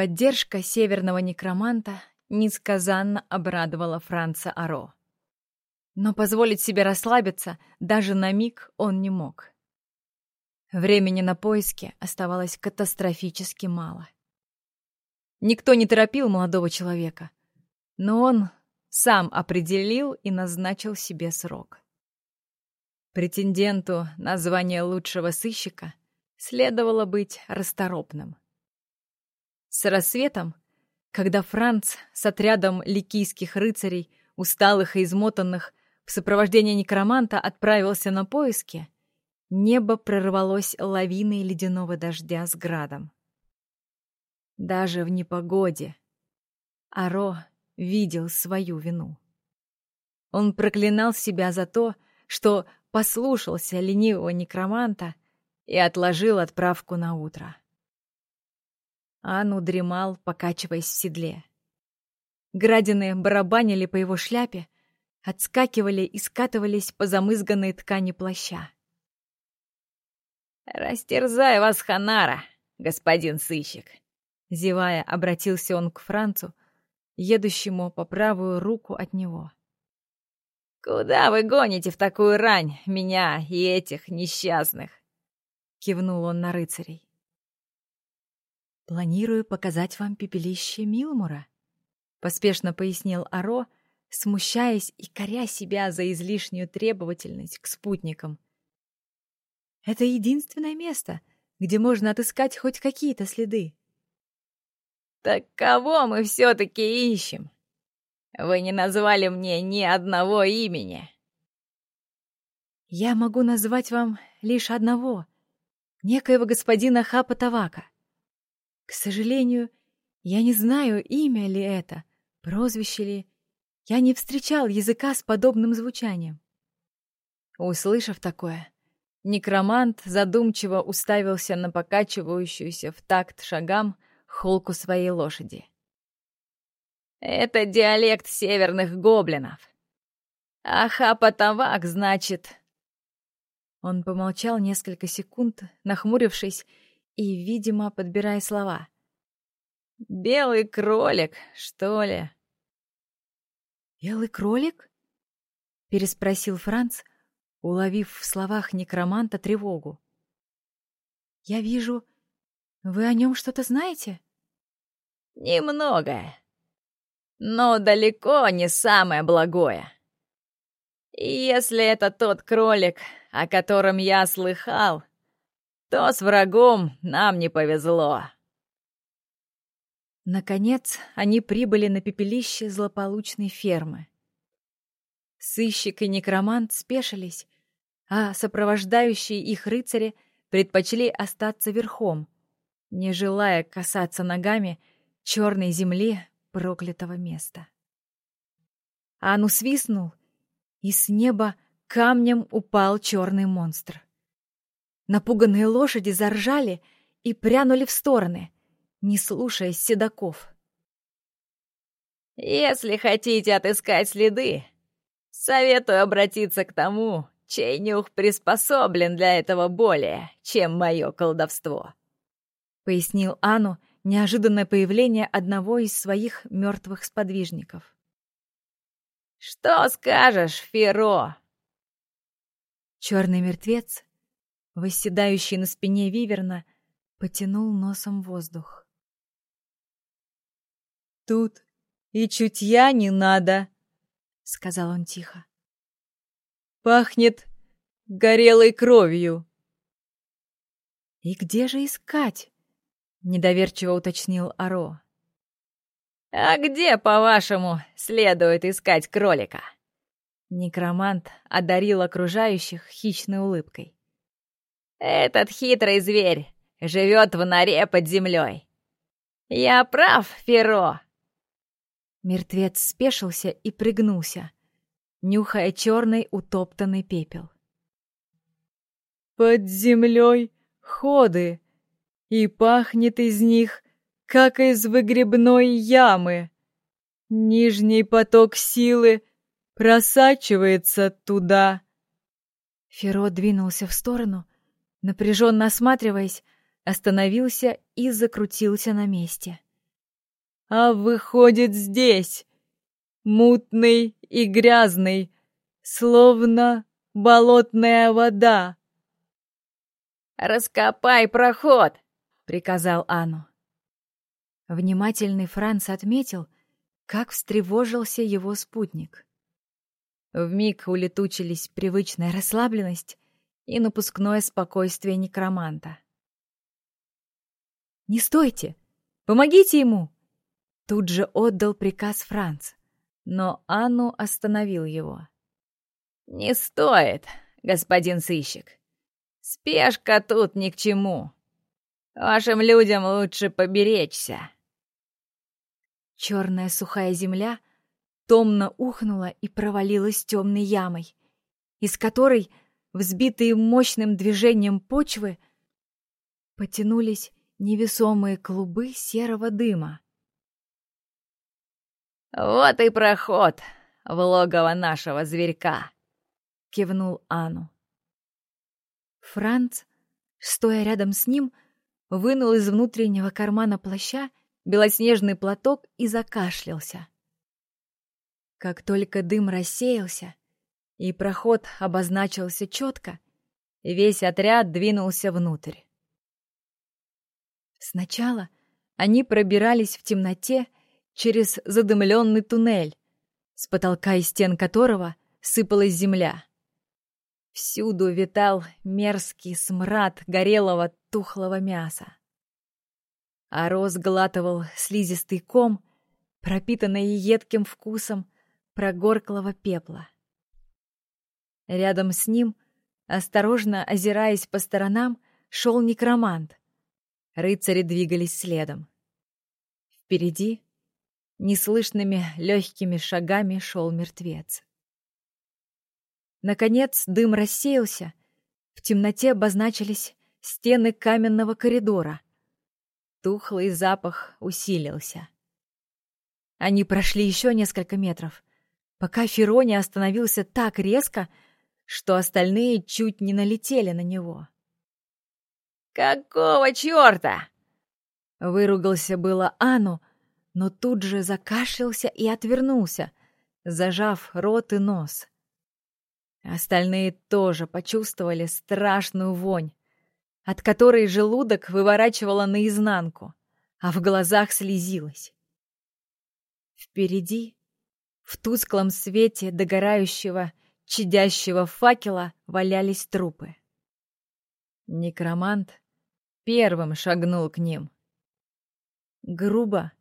Поддержка северного некроманта несказанно обрадовала Франца Аро. Но позволить себе расслабиться даже на миг он не мог. Времени на поиски оставалось катастрофически мало. Никто не торопил молодого человека, но он сам определил и назначил себе срок. Претенденту на звание лучшего сыщика следовало быть расторопным. С рассветом, когда Франц с отрядом ликийских рыцарей, усталых и измотанных, в сопровождении некроманта отправился на поиски, небо прорвалось лавиной ледяного дождя с градом. Даже в непогоде Аро видел свою вину. Он проклинал себя за то, что послушался ленивого некроманта и отложил отправку на утро. Ану дремал, покачиваясь в седле. Градины барабанили по его шляпе, отскакивали и скатывались по замызганной ткани плаща. «Растерзай вас, Ханара, господин сыщик!» Зевая, обратился он к Францу, едущему по правую руку от него. «Куда вы гоните в такую рань меня и этих несчастных?» Кивнул он на рыцарей. «Планирую показать вам пепелище Милмура», — поспешно пояснил Аро, смущаясь и коря себя за излишнюю требовательность к спутникам. «Это единственное место, где можно отыскать хоть какие-то следы». «Так кого мы все-таки ищем? Вы не назвали мне ни одного имени». «Я могу назвать вам лишь одного, некоего господина Хапа Тавака. К сожалению, я не знаю, имя ли это, прозвище ли. Я не встречал языка с подобным звучанием». Услышав такое, некромант задумчиво уставился на покачивающуюся в такт шагам холку своей лошади. «Это диалект северных гоблинов. А хапатавак, значит...» Он помолчал несколько секунд, нахмурившись и, видимо, подбирая слова. «Белый кролик, что ли?» «Белый кролик?» — переспросил Франц, уловив в словах некроманта тревогу. «Я вижу, вы о нем что-то знаете?» «Немного, но далеко не самое благое. если это тот кролик, о котором я слыхал, то с врагом нам не повезло». Наконец, они прибыли на пепелище злополучной фермы. Сыщик и некромант спешились, а сопровождающие их рыцари предпочли остаться верхом — не желая касаться ногами черной земли проклятого места. Ану свистнул, и с неба камнем упал черный монстр. Напуганные лошади заржали и прянули в стороны, не слушая седаков. «Если хотите отыскать следы, советую обратиться к тому, чей нюх приспособлен для этого более, чем мое колдовство», — пояснил Ану неожиданное появление одного из своих мертвых сподвижников. «Что скажешь, Феро?» Черный мертвец, восседающий на спине Виверна, потянул носом воздух. «Тут и чутья не надо», — сказал он тихо. «Пахнет горелой кровью». «И где же искать?» — недоверчиво уточнил Аро. «А где, по-вашему, следует искать кролика?» Некромант одарил окружающих хищной улыбкой. «Этот хитрый зверь живет в норе под землей. Я прав, Феро?» Мертвец спешился и пригнулся, нюхая черный утоптанный пепел. «Под землей ходы!» и пахнет из них, как из выгребной ямы. Нижний поток силы просачивается туда. Феро двинулся в сторону, напряженно осматриваясь, остановился и закрутился на месте. а выходит здесь, мутный и грязный, словно болотная вода. «Раскопай проход!» — приказал Ану. Внимательный Франц отметил, как встревожился его спутник. Вмиг улетучились привычная расслабленность и напускное спокойствие некроманта. «Не стойте! Помогите ему!» Тут же отдал приказ Франц, но Анну остановил его. «Не стоит, господин сыщик. Спешка тут ни к чему. Вашим людям лучше поберечься». Черная сухая земля томно ухнула и провалилась темной ямой, из которой, взбитые мощным движением почвы, потянулись невесомые клубы серого дыма. «Вот и проход в логово нашего зверька!» — кивнул Ану. Франц, стоя рядом с ним, вынул из внутреннего кармана плаща белоснежный платок и закашлялся. Как только дым рассеялся и проход обозначился четко, весь отряд двинулся внутрь. Сначала они пробирались в темноте через задымленный туннель, с потолка и стен которого сыпалась земля. Всюду витал мерзкий смрад горелого тухлого мяса. А Роз глатывал слизистый ком, пропитанный едким вкусом прогорклого пепла. Рядом с ним, осторожно озираясь по сторонам, шел некромант. Рыцари двигались следом. Впереди, неслышными легкими шагами, шел мертвец. Наконец дым рассеялся. В темноте обозначились стены каменного коридора. Тухлый запах усилился. Они прошли еще несколько метров, пока Феро не остановился так резко, что остальные чуть не налетели на него. «Какого черта?» Выругался было Ану, но тут же закашлялся и отвернулся, зажав рот и нос. Остальные тоже почувствовали страшную вонь, от которой желудок выворачивало наизнанку, а в глазах слезилось. Впереди, в тусклом свете догорающего, чадящего факела, валялись трупы. Некромант первым шагнул к ним. Грубо,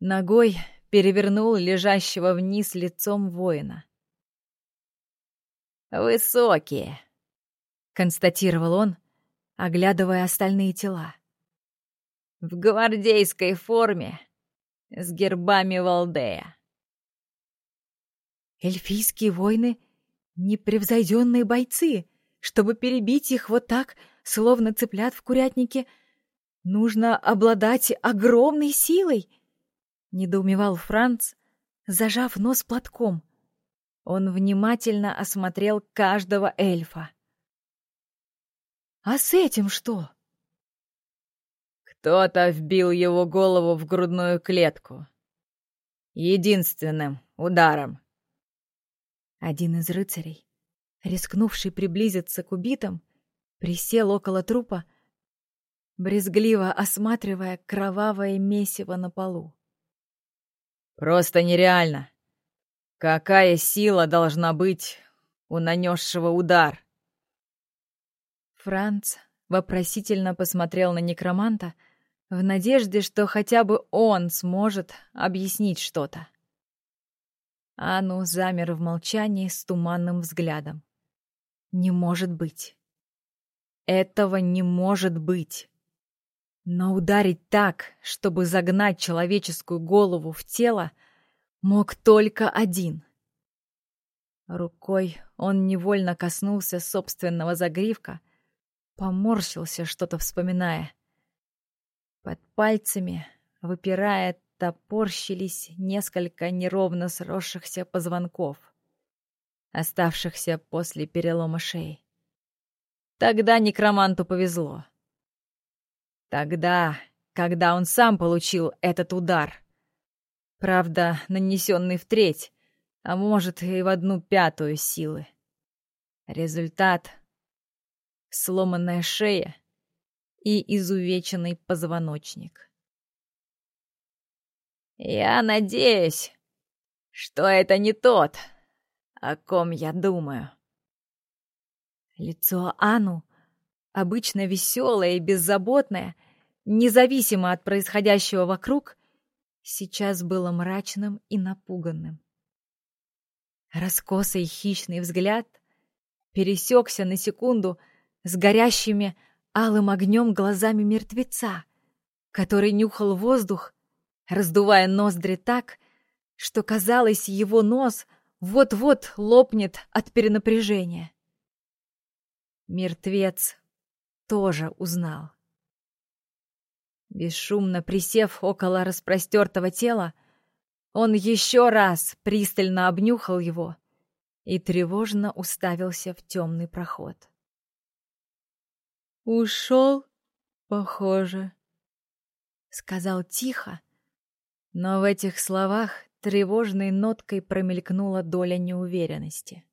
ногой перевернул лежащего вниз лицом воина. «Высокие», — констатировал он, оглядывая остальные тела. «В гвардейской форме, с гербами Валдея». «Эльфийские воины — непревзойденные бойцы. Чтобы перебить их вот так, словно цыплят в курятнике, нужно обладать огромной силой», — недоумевал Франц, зажав нос платком — он внимательно осмотрел каждого эльфа. «А с этим что?» «Кто-то вбил его голову в грудную клетку. Единственным ударом». Один из рыцарей, рискнувший приблизиться к убитым, присел около трупа, брезгливо осматривая кровавое месиво на полу. «Просто нереально!» Какая сила должна быть у нанесшего удар? Франц вопросительно посмотрел на некроманта в надежде, что хотя бы он сможет объяснить что-то. Ану замер в молчании с туманным взглядом. Не может быть. Этого не может быть. Но ударить так, чтобы загнать человеческую голову в тело — мог только один. Рукой он невольно коснулся собственного загривка, поморщился, что-то вспоминая. Под пальцами, выпирая, топорщились несколько неровно сросшихся позвонков, оставшихся после перелома шеи. Тогда некроманту повезло. Тогда, когда он сам получил этот удар — Правда, нанесенный в треть, а может и в одну пятую силы. Результат — сломанная шея и изувеченный позвоночник. «Я надеюсь, что это не тот, о ком я думаю». Лицо Ану, обычно веселое и беззаботное, независимо от происходящего вокруг, сейчас было мрачным и напуганным. Раскосый хищный взгляд пересекся на секунду с горящими алым огнем глазами мертвеца, который нюхал воздух, раздувая ноздри так, что казалось, его нос вот-вот лопнет от перенапряжения. Мертвец тоже узнал. Бесшумно присев около распростертого тела, он еще раз пристально обнюхал его и тревожно уставился в темный проход. «Ушел, похоже», — сказал тихо, но в этих словах тревожной ноткой промелькнула доля неуверенности.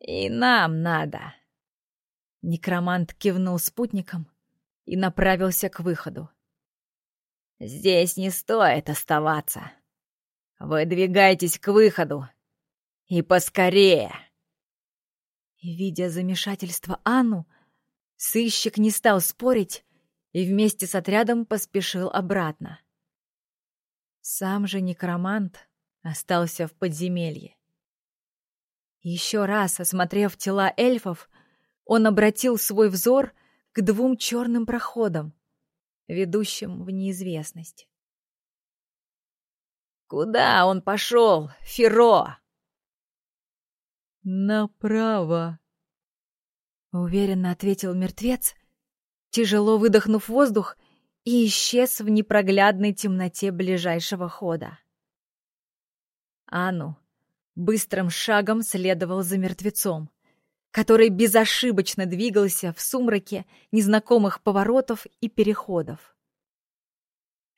«И нам надо!» Некромант кивнул спутником и направился к выходу. «Здесь не стоит оставаться. Выдвигайтесь к выходу. И поскорее!» Видя замешательство Анну, сыщик не стал спорить и вместе с отрядом поспешил обратно. Сам же некромант остался в подземелье. Еще раз осмотрев тела эльфов, он обратил свой взор к двум черным проходам, ведущим в неизвестность. «Куда он пошел, Феро?» «Направо», — уверенно ответил мертвец, тяжело выдохнув воздух и исчез в непроглядной темноте ближайшего хода. Ану быстрым шагом следовал за мертвецом, который безошибочно двигался в сумраке незнакомых поворотов и переходов.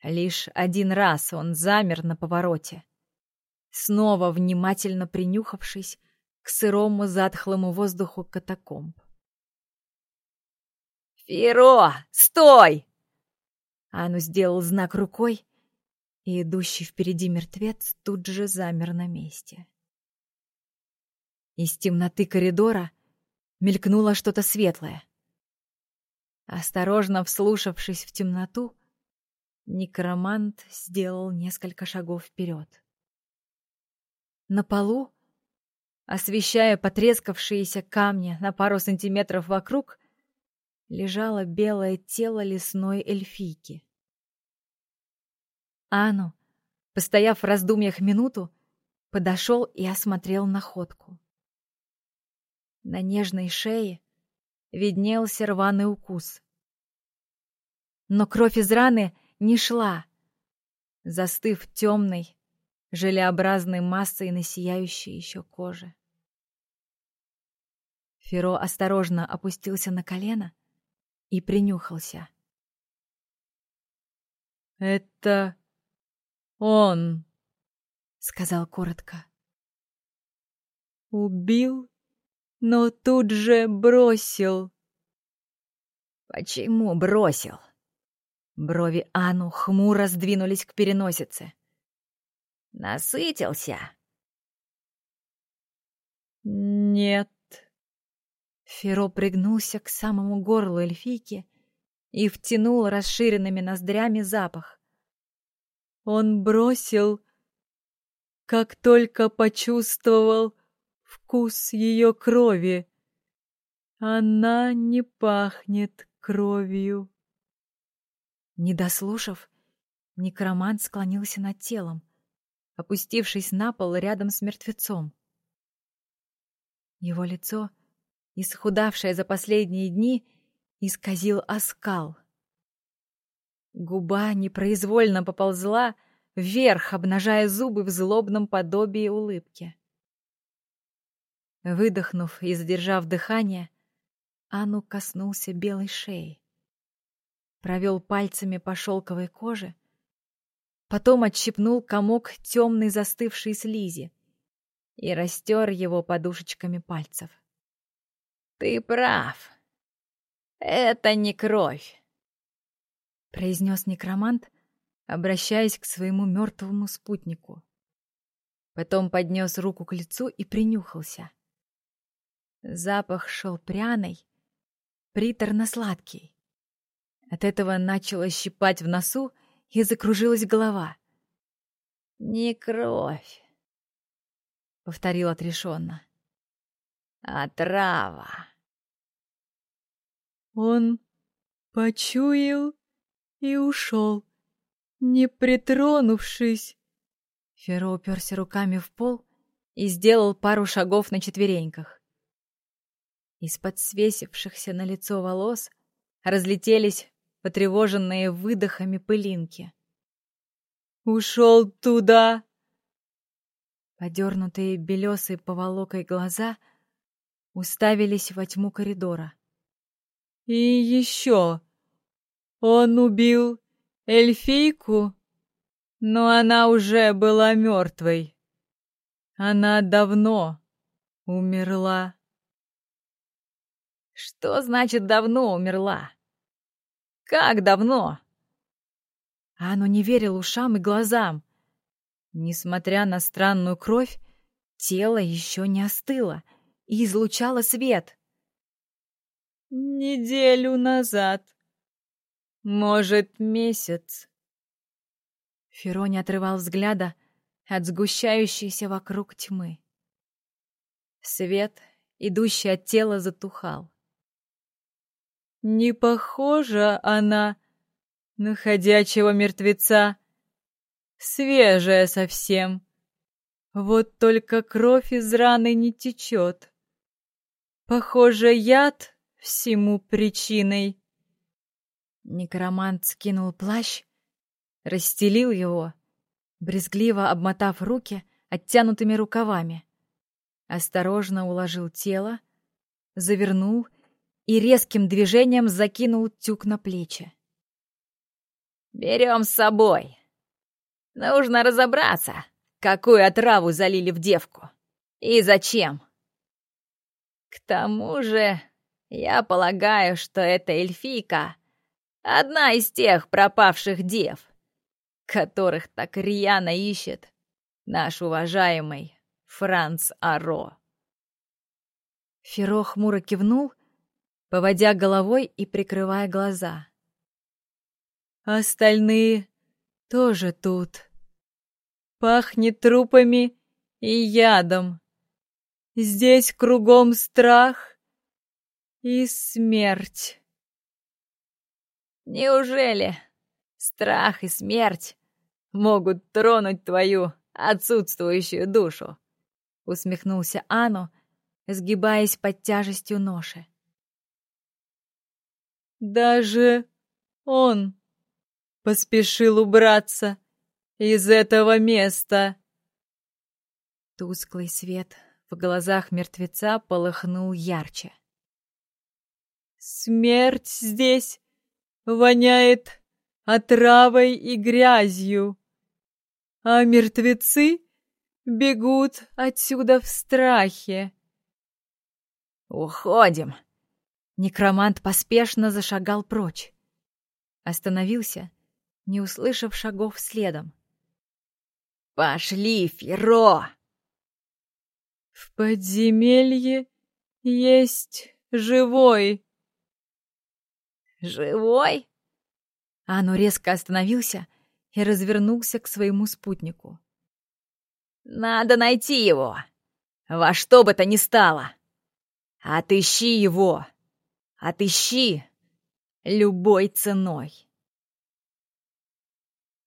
Лишь один раз он замер на повороте, снова внимательно принюхавшись к сырому затхлому воздуху катакомб. «Феро, стой!» Ану сделал знак рукой, и идущий впереди мертвец тут же замер на месте. Из темноты коридора мелькнуло что-то светлое. Осторожно вслушавшись в темноту, некромант сделал несколько шагов вперед. На полу, освещая потрескавшиеся камни на пару сантиметров вокруг, лежало белое тело лесной эльфийки. Ану, постояв в раздумьях минуту, подошел и осмотрел находку. На нежной шее виднелся рваный укус. Но кровь из раны не шла, застыв темной, желеобразной массой на сияющей еще коже. Феро осторожно опустился на колено и принюхался. «Это он», — сказал коротко. «Убил, но тут же бросил». «Почему бросил?» Брови Ану хмуро сдвинулись к переносице. «Насытился?» «Нет», Феро пригнулся к самому горлу эльфийки и втянул расширенными ноздрями запах. Он бросил, как только почувствовал вкус ее крови. Она не пахнет кровью. Не дослушав, некромант склонился над телом, опустившись на пол рядом с мертвецом. Его лицо — исхудавшая за последние дни, исказил оскал. Губа непроизвольно поползла вверх, обнажая зубы в злобном подобии улыбки. Выдохнув и задержав дыхание, Ану коснулся белой шеи. Провел пальцами по шелковой коже, потом отщипнул комок темной застывшей слизи и растер его подушечками пальцев. «Ты прав. Это не кровь», — произнес некромант, обращаясь к своему мертвому спутнику. Потом поднес руку к лицу и принюхался. Запах шел пряный, приторно-сладкий. От этого начало щипать в носу и закружилась голова. «Не кровь», — повторил отрешенно, — «а трава». Он почуял и ушел, не притронувшись. Феро уперся руками в пол и сделал пару шагов на четвереньках. Из-под свесившихся на лицо волос разлетелись потревоженные выдохами пылинки. «Ушел туда!» Подернутые белесой поволокой глаза уставились во тьму коридора. «И еще! Он убил эльфийку, но она уже была мертвой. Она давно умерла». «Что значит давно умерла?» Как давно?» Ану не верил ушам и глазам. Несмотря на странную кровь, тело еще не остыло и излучало свет. «Неделю назад. Может, месяц». Феро не отрывал взгляда от сгущающейся вокруг тьмы. Свет, идущий от тела, затухал. Не похожа она на ходячего мертвеца. Свежая совсем. Вот только кровь из раны не течет. Похоже, яд всему причиной. Некромант скинул плащ, расстелил его, брезгливо обмотав руки оттянутыми рукавами. Осторожно уложил тело, завернул и резким движением закинул тюк на плечи. «Берем с собой. Нужно разобраться, какую отраву залили в девку и зачем. К тому же, я полагаю, что эта эльфийка — одна из тех пропавших дев, которых так рьяно ищет наш уважаемый Франц Аро». Феро хмуро кивнул поводя головой и прикрывая глаза. «Остальные тоже тут. Пахнет трупами и ядом. Здесь кругом страх и смерть». «Неужели страх и смерть могут тронуть твою отсутствующую душу?» — усмехнулся Ану, сгибаясь под тяжестью ноши. Даже он поспешил убраться из этого места. Тусклый свет в глазах мертвеца полыхнул ярче. Смерть здесь воняет отравой и грязью, а мертвецы бегут отсюда в страхе. «Уходим!» Некромант поспешно зашагал прочь. Остановился, не услышав шагов следом. «Пошли, Феро!» «В подземелье есть живой!» «Живой?» Ану резко остановился и развернулся к своему спутнику. «Надо найти его! Во что бы то ни стало! Отыщи его!» Отыщи любой ценой.